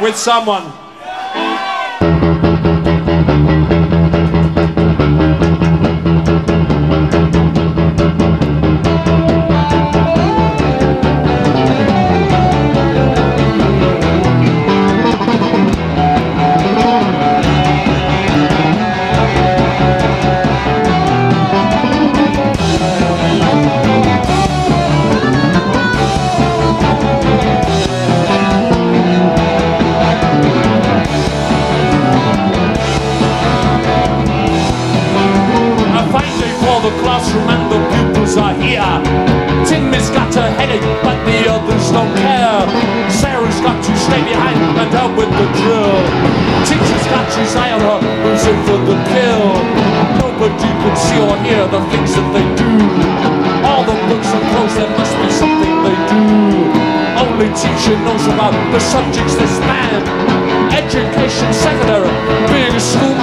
with someone. The drill. Teacher's got his eye on her, who's in for the kill. Nobody can see or hear the things that they do. All the books are closed, there must be something they do. Only teacher knows about the subjects they span. Education secondary, being a schoolman.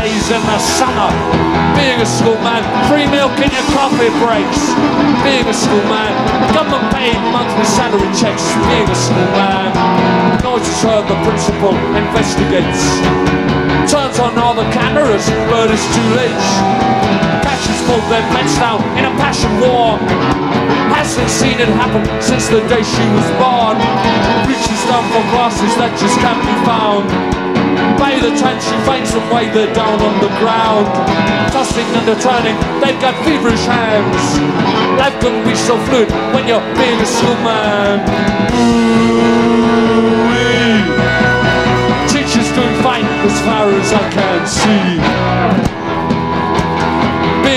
Holidays in the summer. Being a schoolman, free milk in your coffee breaks. Being a schoolman, government paid monthly salary checks. Being a schoolman, noises heard the principal investigates. Turns on all the cameras, but it's too late. Catches pulled their pants down in a passion war. Hasn't seen it happen since the day she was born. Reaches down for glasses that just can't be found. By the time she finds them way they're down on the ground. Tossing and turning, they've got feverish hands. Life can be so fluid when you're being a. Ooh-wee. Teacher's doing fine as far as I can see.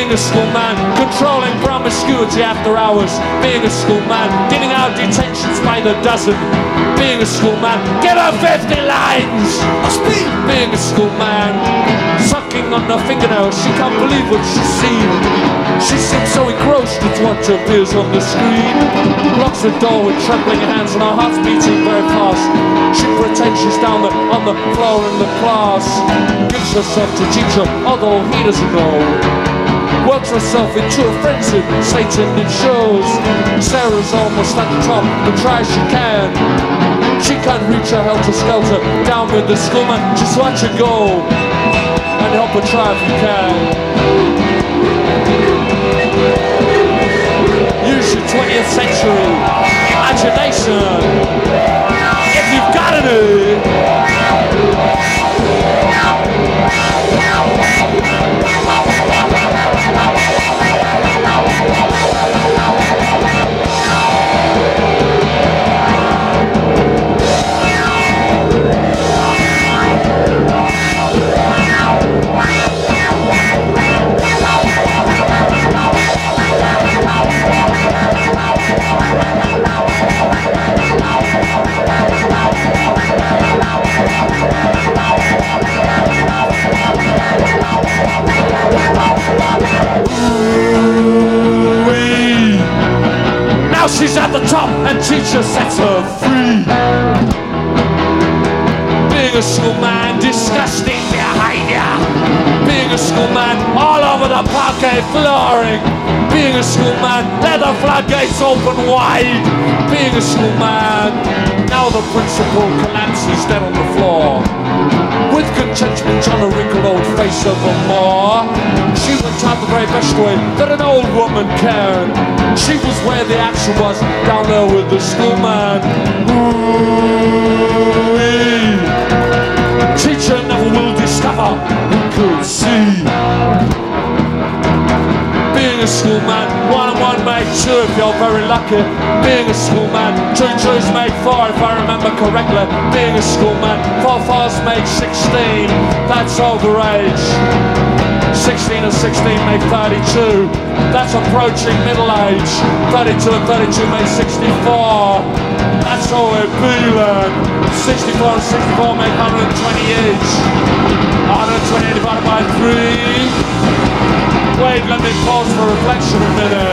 Being a schoolman, controlling promiscuity after hours. Being a schoolman, getting out detentions by the dozen. Being a schoolman, get her 50 lines. Being a schoolman, sucking on her fingernails. She can't believe what she's seen. She seems so engrossed with what appears on the screen. Locks the door with trembling hands and her heart's beating very fast. She pretends she's down there on the floor in the class. Gives herself to teacher, although he doesn't know works herself into a frenzy, Satan it shows. Sarah's almost at the top, but try as she can. She can't reach her helter skelter, down with the schoolman, just watch her go. And help her try if you can. Now she's at the top and teacher sets her free. Being a schoolman, disgusting behavior. Being a schoolman, all over the parquet flooring. Being a schoolman, let the floodgates open wide. Being a schoolman, now the principal collapses dead on the floor. With contentment on the wrinkled old face of a Moor. Out the very best way that an old woman can. She was where the action was, down there with the schoolman. Ooh-wee. Teacher never will discover who could see. Lucky. Being a schoolman, two twos make four if I remember correctly. Being a schoolman, four fours make sixteen. That's over age. 16 and 16 make 32. That's approaching middle age. 32 and 32 make 64. That's it be then. 64 and 64 make 120 each. 120 divided by 3. Wait, let me pause for reflection a minute.